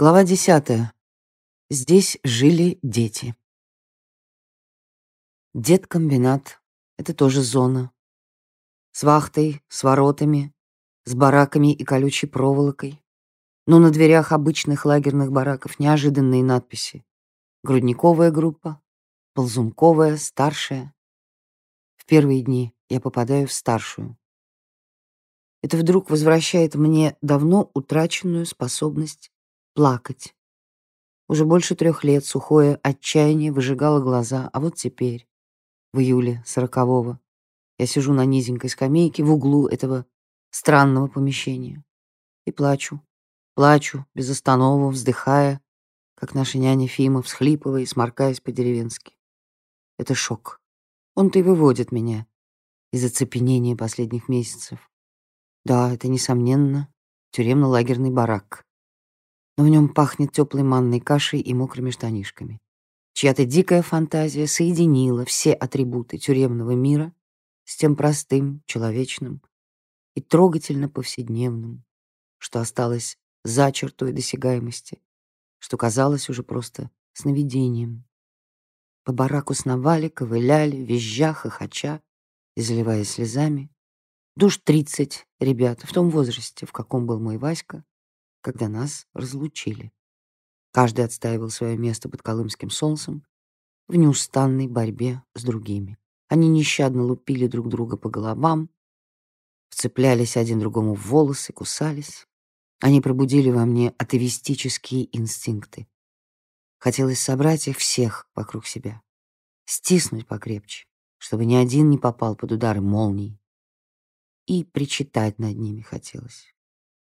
Глава десятая. Здесь жили дети. Дед-комбинат — это тоже зона. С вахтой, с воротами, с бараками и колючей проволокой. Но на дверях обычных лагерных бараков неожиданные надписи. Грудниковая группа, ползунковая, старшая. В первые дни я попадаю в старшую. Это вдруг возвращает мне давно утраченную способность плакать. Уже больше трех лет сухое отчаяние выжигало глаза, а вот теперь, в июле сорокового, я сижу на низенькой скамейке в углу этого странного помещения и плачу, плачу, без останова, вздыхая, как наша няня Фима, всхлипывая и сморкаясь по-деревенски. Это шок. Он-то и выводит меня из оцепенения последних месяцев. Да, это, несомненно, тюремно-лагерный барак но в нем пахнет теплой манной кашей и мокрыми штанишками. Чья-то дикая фантазия соединила все атрибуты тюремного мира с тем простым, человечным и трогательно повседневным, что осталось за чертой досягаемости, что казалось уже просто сновидением. По бараку сновали, ковыляли, визжа, хохоча и заливаясь слезами. Душ тридцать ребят в том возрасте, в каком был мой Васька, когда нас разлучили. Каждый отстаивал свое место под колымским солнцем в неустанной борьбе с другими. Они нещадно лупили друг друга по головам, вцеплялись один другому в волосы, кусались. Они пробудили во мне атовистические инстинкты. Хотелось собрать их всех вокруг себя, стиснуть покрепче, чтобы ни один не попал под удары молний. И причитать над ними хотелось.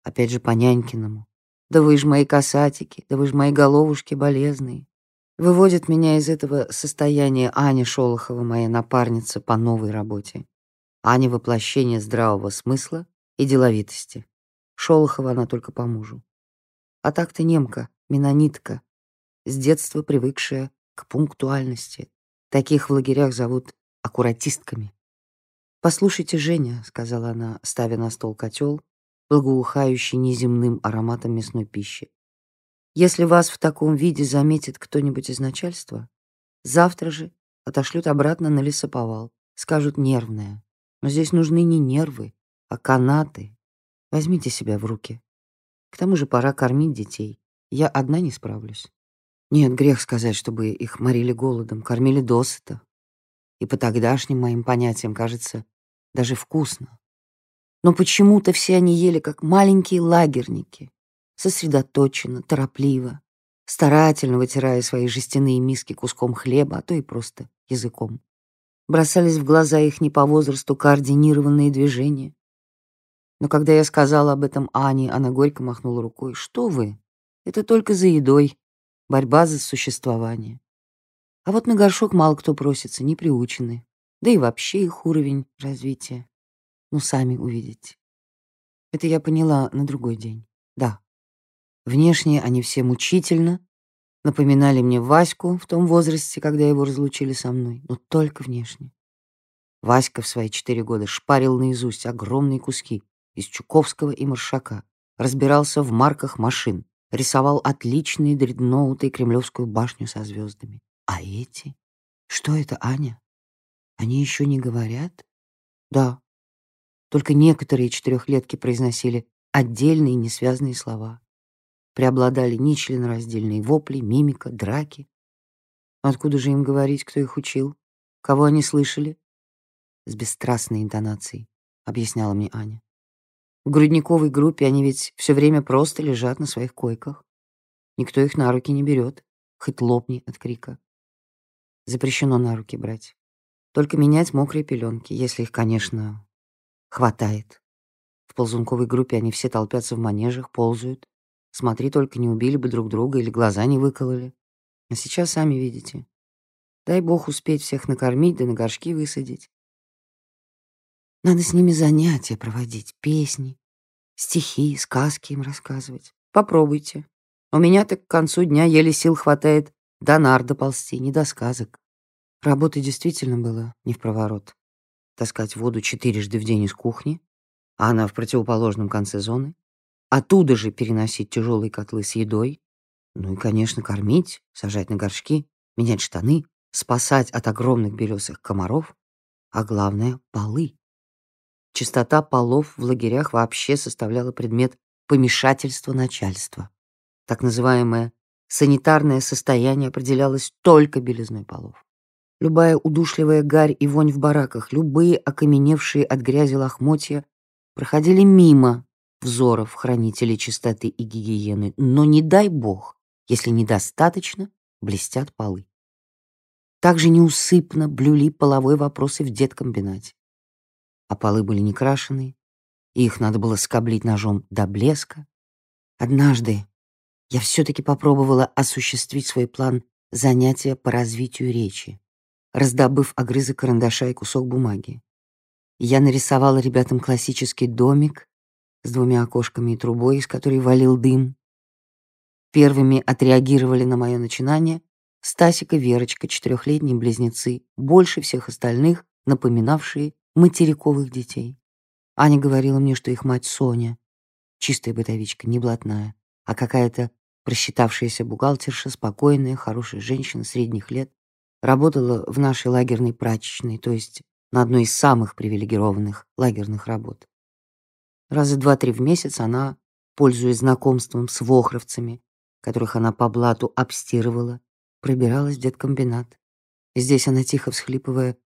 Опять же по-нянькиному. Да вы ж мои касатики, да вы ж мои головушки болезные. Выводит меня из этого состояния Аня Шолохова, моя напарница по новой работе. Аня — воплощение здравого смысла и деловитости. Шолохова она только по мужу. А так-то немка, менонитка, с детства привыкшая к пунктуальности. Таких в лагерях зовут аккуратистками. «Послушайте, Женя», — сказала она, ставя на стол котел благоухающий неземным ароматом мясной пищи. Если вас в таком виде заметит кто-нибудь из начальства, завтра же отошлют обратно на лесоповал, скажут нервная. Но здесь нужны не нервы, а канаты. Возьмите себя в руки. К тому же пора кормить детей. Я одна не справлюсь. Нет, грех сказать, чтобы их морили голодом, кормили досыта. И по тогдашним моим понятиям, кажется, даже вкусно. Но почему-то все они ели как маленькие лагерники, сосредоточенно, торопливо, старательно вытирая свои жестяные миски куском хлеба, а то и просто языком. Бросались в глаза их не по возрасту координированные движения. Но когда я сказала об этом Ане, она горько махнула рукой. «Что вы? Это только за едой, борьба за существование. А вот на горшок мало кто просится, не приучены. Да и вообще их уровень развития. Ну, сами увидите. Это я поняла на другой день. Да. Внешне они все мучительно напоминали мне Ваську в том возрасте, когда его разлучили со мной, но только внешне. Васька в свои четыре года шпарил наизусть огромные куски из Чуковского и Маршака, разбирался в марках машин, рисовал отличные дредноуты и Кремлевскую башню со звездами. А эти? Что это, Аня? Они еще не говорят? Да, только некоторые четырехлетки произносили отдельные несвязные слова. Преобладали нечленораздельные вопли, мимика, драки. Откуда же им говорить, кто их учил? Кого они слышали? С бесстрастной интонацией, объясняла мне Аня. В грудниковой группе они ведь все время просто лежат на своих койках. Никто их на руки не берет, хоть лопни от крика. Запрещено на руки брать. Только менять мокрые пеленки, если их, конечно, Хватает. В ползунковой группе они все толпятся в манежах, ползают. Смотри, только не убили бы друг друга или глаза не выкололи. А сейчас сами видите. Дай бог успеть всех накормить да на горшки высадить. Надо с ними занятия проводить, песни, стихи, сказки им рассказывать. Попробуйте. У меня так к концу дня еле сил хватает до нар доползти, не до сказок. Работы действительно было не в проворот таскать воду четырежды в день из кухни, а она в противоположном конце зоны, оттуда же переносить тяжелые котлы с едой, Ну и, конечно, кормить, сажать на горшки, менять штаны, спасать от огромных белесых комаров, а главное — полы. Чистота полов в лагерях вообще составляла предмет помешательства начальства. Так называемое санитарное состояние определялось только белизной полов. Любая удушливая гарь и вонь в бараках, любые окаменевшие от грязи лохмотья проходили мимо взоров хранителей чистоты и гигиены, но не дай бог, если недостаточно блестят полы. Также неусыпно блюли половой вопросы в деткомбинате. А полы были не крашеные, и их надо было скоблить ножом до блеска. Однажды я все-таки попробовала осуществить свой план занятия по развитию речи, раздобыв огрызок карандаша и кусок бумаги. Я нарисовала ребятам классический домик с двумя окошками и трубой, из которой валил дым. Первыми отреагировали на мое начинание Стасик и Верочка, четырехлетние близнецы, больше всех остальных, напоминавшие материковых детей. Аня говорила мне, что их мать Соня, чистая бытовичка, не блатная, а какая-то просчитавшаяся бухгалтерша, спокойная, хорошая женщина средних лет, работала в нашей лагерной прачечной, то есть на одной из самых привилегированных лагерных работ. Раза два-три в месяц она, пользуясь знакомством с вохровцами, которых она по блату обстирывала, пробиралась в деткомбинат. Здесь она, тихо всхлипывая,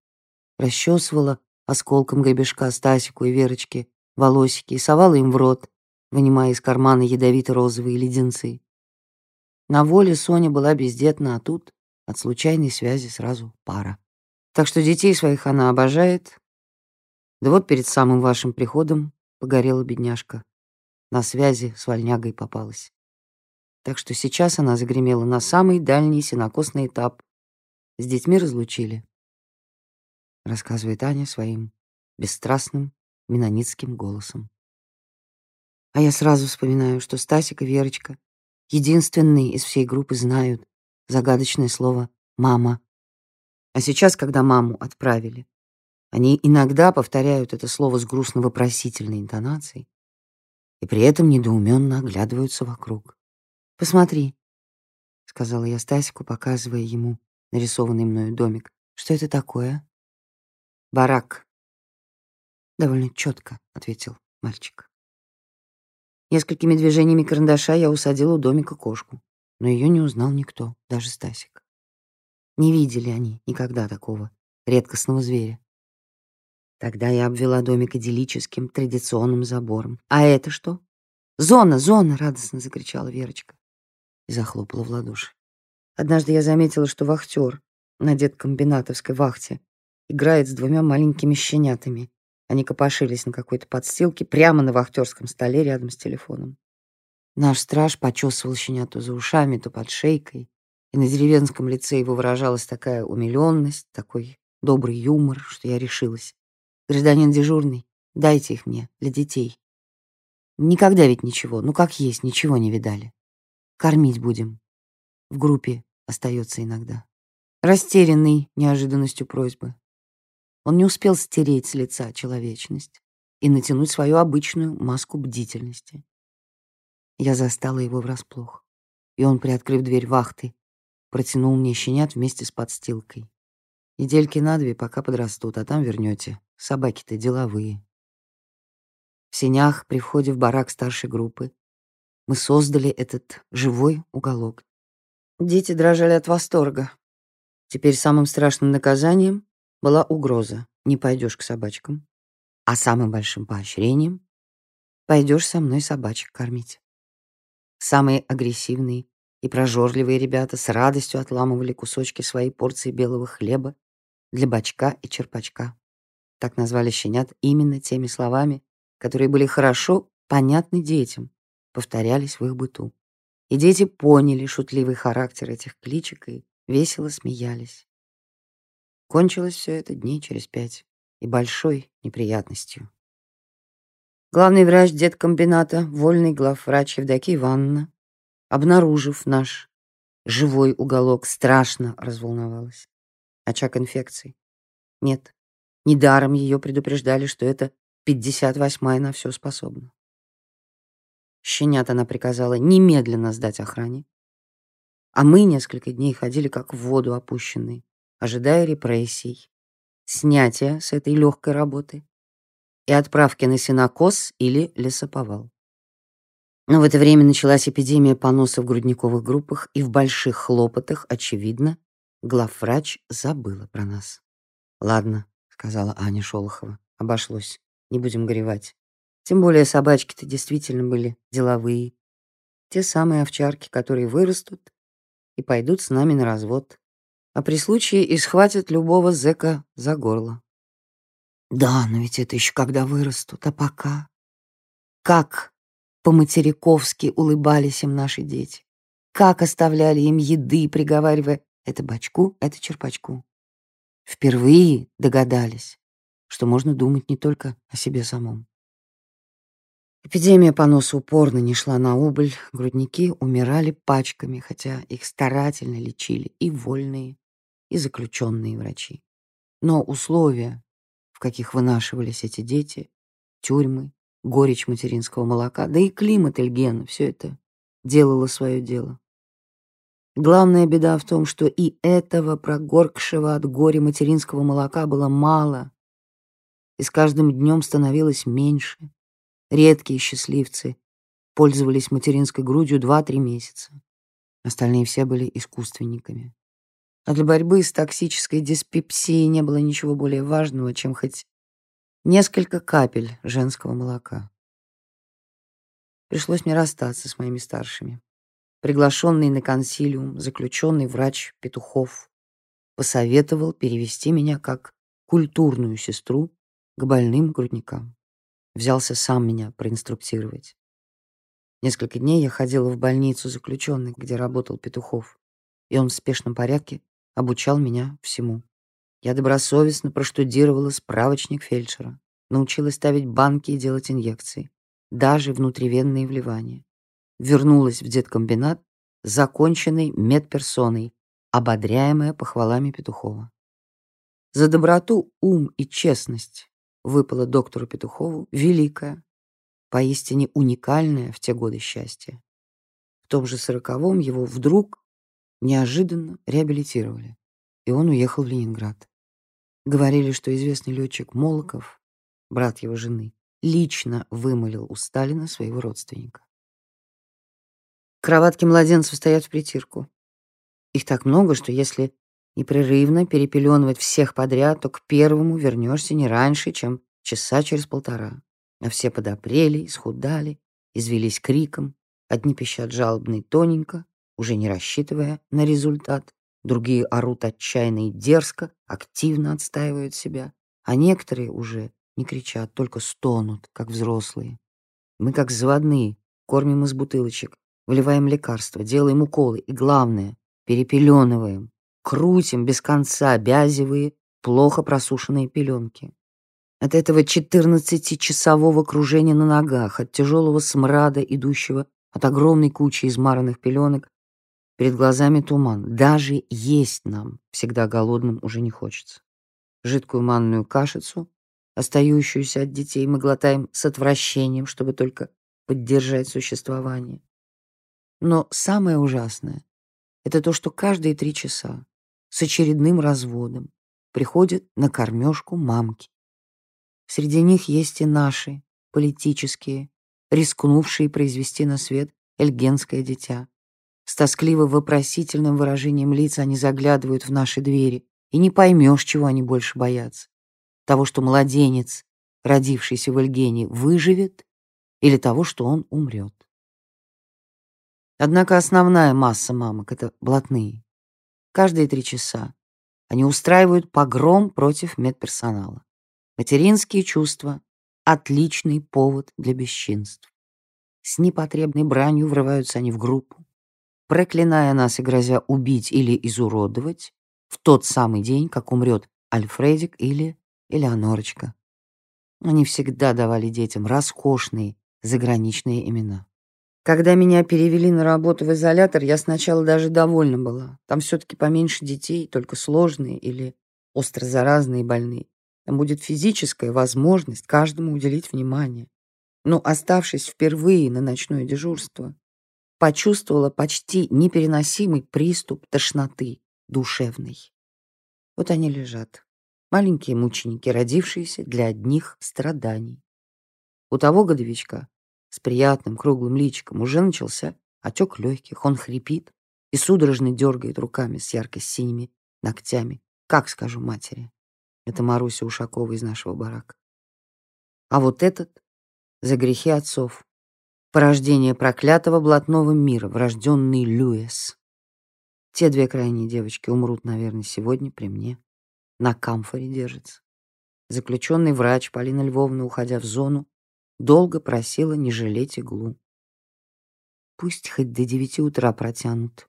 расчесывала осколком гребешка Стасику и Верочке волосики и совала им в рот, вынимая из кармана ядовито-розовые леденцы. На воле Соня была бездетна, а тут от случайной связи сразу пара. Так что детей своих она обожает. Да вот перед самым вашим приходом погорела бедняжка. На связи с вольнягой попалась. Так что сейчас она загремела на самый дальний сенокосный этап. С детьми разлучили. Рассказывает Аня своим бесстрастным менонитским голосом. А я сразу вспоминаю, что Стасик и Верочка единственные из всей группы знают загадочное слово «мама». А сейчас, когда маму отправили, они иногда повторяют это слово с грустно-вопросительной интонацией и при этом недоуменно оглядываются вокруг. «Посмотри», — сказала я Стасику, показывая ему нарисованный мною домик. «Что это такое?» «Барак», — довольно четко ответил мальчик. Несколькими движениями карандаша я усадила у домика кошку, но ее не узнал никто, даже Стасик. Не видели они никогда такого редкостного зверя. Тогда я обвела домик идиллическим традиционным забором. «А это что?» «Зона, зона!» — радостно закричала Верочка и захлопала в ладоши. Однажды я заметила, что вахтер на деткомбинатовской вахте играет с двумя маленькими щенятами. Они копошились на какой-то подстилке прямо на вахтерском столе рядом с телефоном. Наш страж почесывал щенят то за ушами, то под шейкой, и на деревенском лице его выражалась такая умиленность, такой добрый юмор, что я решилась. «Гражданин дежурный, дайте их мне, для детей. Никогда ведь ничего, ну как есть, ничего не видали. Кормить будем. В группе остается иногда». Растерянный неожиданностью просьбы, он не успел стереть с лица человечность и натянуть свою обычную маску бдительности. Я застала его врасплох, и он, приоткрыв дверь вахты, протянул мне щенят вместе с подстилкой. Недельки на две, пока подрастут, а там вернете. Собаки-то деловые. В сенях при входе в барак старшей группы мы создали этот живой уголок. Дети дрожали от восторга. Теперь самым страшным наказанием была угроза «не пойдешь к собачкам», а самым большим поощрением «пойдешь со мной собачек кормить». Самые агрессивные и прожорливые ребята с радостью отламывали кусочки своей порции белого хлеба для бачка и черпачка. Так назвали щенят именно теми словами, которые были хорошо понятны детям, повторялись в их быту. И дети поняли шутливый характер этих кличек и весело смеялись. Кончилось все это дней через пять и большой неприятностью. Главный врач деткомбината, вольный главврач Евдокия Ивановна, обнаружив наш живой уголок, страшно разволновалась. Очаг инфекции. Нет, недаром ее предупреждали, что это 58-я на все способна. Щенят она приказала немедленно сдать охране, А мы несколько дней ходили как в воду опущенные, ожидая репрессий, снятия с этой легкой работы и отправки на сенокос или лесоповал. Но в это время началась эпидемия поноса в грудниковых группах, и в больших хлопотах, очевидно, главврач забыла про нас. «Ладно», — сказала Аня Шолохова, — «обошлось, не будем горевать. Тем более собачки-то действительно были деловые. Те самые овчарки, которые вырастут и пойдут с нами на развод, а при случае и схватят любого зэка за горло. Да, но ведь это еще когда вырастут, а пока... Как по-материковски улыбались им наши дети. Как оставляли им еды, приговаривая «это бачку, это черпачку». Впервые догадались, что можно думать не только о себе самом. Эпидемия поноса упорно не шла на убыль, грудники умирали пачками, хотя их старательно лечили и вольные, и заключенные врачи. Но условия, в каких вынашивались эти дети, тюрьмы, горечь материнского молока, да и климат Эльгена, все это делало свое дело. Главная беда в том, что и этого прогоркшего от горя материнского молока было мало, и с каждым днем становилось меньше. Редкие счастливцы пользовались материнской грудью 2-3 месяца. Остальные все были искусственниками. А для борьбы с токсической диспепсией не было ничего более важного, чем хоть несколько капель женского молока. Пришлось мне расстаться с моими старшими. Приглашенный на консилиум, заключенный врач Петухов посоветовал перевести меня как культурную сестру к больным грудникам. Взялся сам меня проинструктировать. Несколько дней я ходила в больницу заключенных, где работал Петухов, и он в спешном порядке обучал меня всему. Я добросовестно проштудировала справочник фельдшера, научилась ставить банки и делать инъекции, даже внутривенные вливания. Вернулась в деткомбинат законченной медперсоной, ободряемая похвалами Петухова. За доброту, ум и честность выпало доктору Петухову великое, поистине уникальное в те годы счастье. В том же сороковом его вдруг неожиданно реабилитировали, и он уехал в Ленинград. Говорили, что известный летчик Молоков, брат его жены, лично вымолил у Сталина своего родственника. Кроватки младенцев стоят в притирку. Их так много, что если непрерывно перепеленывать всех подряд, то к первому вернешься не раньше, чем часа через полтора. А все подопрели, исхудали, извелись криком, одни пищат жалобно и тоненько, уже не рассчитывая на результат. Другие орут отчаянно и дерзко, активно отстаивают себя, а некоторые уже не кричат, только стонут, как взрослые. Мы, как заводные, кормим из бутылочек, выливаем лекарства, делаем уколы и, главное, перепеленываем, крутим без конца бязевые, плохо просушенные пеленки. От этого 14-часового кружения на ногах, от тяжелого смрада, идущего от огромной кучи измаранных пеленок, Перед глазами туман. Даже есть нам, всегда голодным, уже не хочется. Жидкую манную кашицу, остающуюся от детей, мы глотаем с отвращением, чтобы только поддержать существование. Но самое ужасное — это то, что каждые три часа с очередным разводом приходят на кормежку мамки. Среди них есть и наши, политические, рискнувшие произвести на свет эльгенское дитя. С тоскливо-вопросительным выражением лица они заглядывают в наши двери, и не поймешь, чего они больше боятся. Того, что младенец, родившийся в Эльгене, выживет, или того, что он умрет. Однако основная масса мамок — это блатные. Каждые три часа они устраивают погром против медперсонала. Материнские чувства — отличный повод для бесчинств. С непотребной бранью врываются они в группу, проклиная нас и грозя убить или изуродовать в тот самый день, как умрет Альфредик или Элеонорочка. Они всегда давали детям роскошные заграничные имена. Когда меня перевели на работу в изолятор, я сначала даже довольна была. Там все-таки поменьше детей, только сложные или остро заразные больные. Там будет физическая возможность каждому уделить внимание. Но оставшись впервые на ночное дежурство, почувствовала почти непереносимый приступ тошноты душевной. Вот они лежат, маленькие мученики, родившиеся для одних страданий. У того годовичка с приятным круглым личиком уже начался отек легких, он хрипит и судорожно дергает руками с ярко-синими ногтями. Как скажу матери? Это Маруся Ушакова из нашего барака. А вот этот за грехи отцов. Порождение проклятого блатного мира, врожденный Люэс. Те две крайние девочки умрут, наверное, сегодня при мне. На камфоре держится. Заключенный врач Полина Львовна, уходя в зону, долго просила не жалеть иглу. Пусть хоть до девяти утра протянут,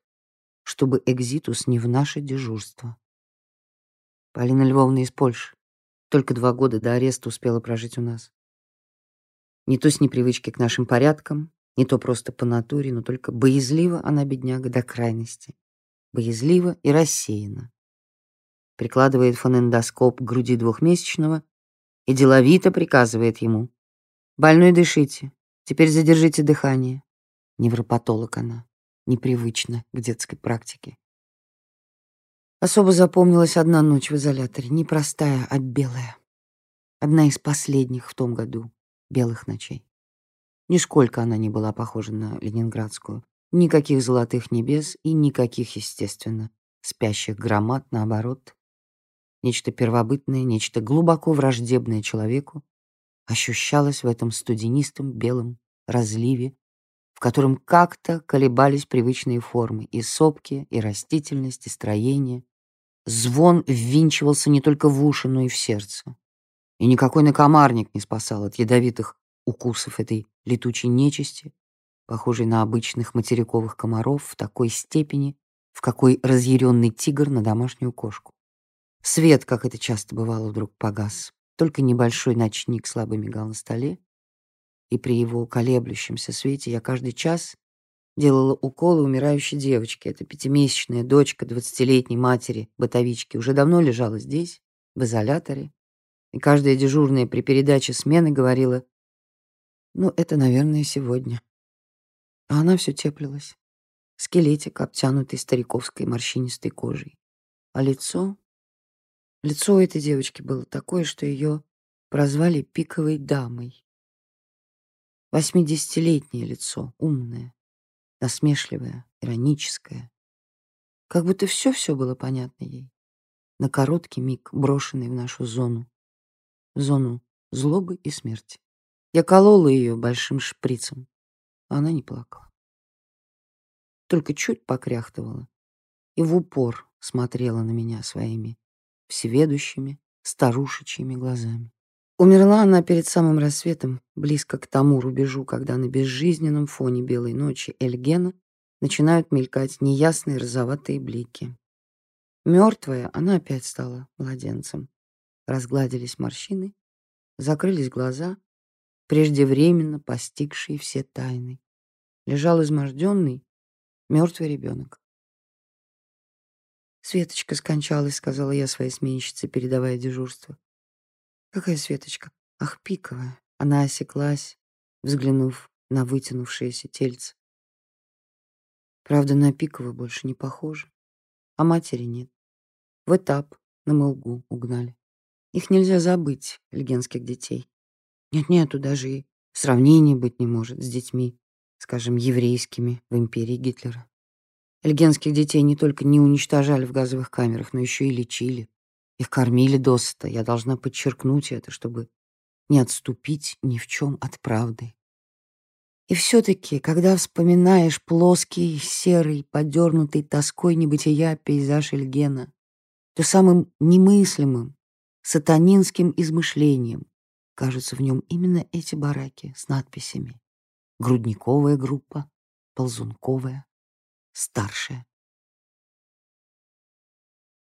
чтобы экзитус не в наше дежурство. Полина Львовна из Польши. Только два года до ареста успела прожить у нас. Не то с непривычки к нашим порядкам, не то просто по натуре, но только боязлива она, бедняга, до крайности. Боязлива и рассеяна. Прикладывает фонендоскоп к груди двухмесячного и деловито приказывает ему. «Больной дышите, теперь задержите дыхание». Невропатолог она, непривычна к детской практике. Особо запомнилась одна ночь в изоляторе, не простая, а белая. Одна из последних в том году белых ночей. Нисколько она не была похожа на ленинградскую. Никаких золотых небес и никаких, естественно, спящих громад, наоборот. Нечто первобытное, нечто глубоко враждебное человеку ощущалось в этом студенистом белом разливе, в котором как-то колебались привычные формы и сопки, и растительность, и строение. Звон ввинчивался не только в уши, но и в сердце. И никакой накомарник не спасал от ядовитых укусов этой летучей нечисти, похожей на обычных материковых комаров в такой степени, в какой разъяренный тигр на домашнюю кошку. Свет, как это часто бывало, вдруг погас. Только небольшой ночник слабо мигал на столе, и при его колеблющемся свете я каждый час делала уколы умирающей девочки. Эта пятимесячная дочка двадцатилетней матери бытовички уже давно лежала здесь, в изоляторе, и каждая дежурная при передаче смены говорила, «Ну, это, наверное, сегодня». А она все теплилась. Скелетик, обтянутый стариковской морщинистой кожей. А лицо... Лицо у этой девочки было такое, что ее прозвали пиковой дамой. Восьмидесятилетнее лицо, умное, насмешливое, ироническое. Как будто все-все было понятно ей. На короткий миг брошенный в нашу зону зону злобы и смерти. Я колола ее большим шприцем, а она не плакала. Только чуть покряхтывала и в упор смотрела на меня своими всеведущими старушечьими глазами. Умерла она перед самым рассветом, близко к тому рубежу, когда на безжизненном фоне белой ночи Эльгена начинают мелькать неясные розоватые блики. Мертвая, она опять стала младенцем. Разгладились морщины, закрылись глаза, преждевременно постигшие все тайны. Лежал изможденный, мертвый ребенок. «Светочка скончалась», — сказала я своей сменщице, передавая дежурство. «Какая Светочка? Ах, пиковая!» Она осеклась, взглянув на вытянувшееся тельце. Правда, на пиковую больше не похоже, а матери нет. В этап на Мылгу угнали. Их нельзя забыть, легенских детей. Нет-нету, даже и сравнения быть не может с детьми, скажем, еврейскими в империи Гитлера. Эльгенских детей не только не уничтожали в газовых камерах, но еще и лечили. Их кормили досыта. Я должна подчеркнуть это, чтобы не отступить ни в чем от правды. И все-таки, когда вспоминаешь плоский, серый, подернутый тоской небытия пейзаж Эльгена, то самым немыслимым, сатанинским измышлением. Кажется, в нем именно эти бараки с надписями. Грудниковая группа, ползунковая, старшая.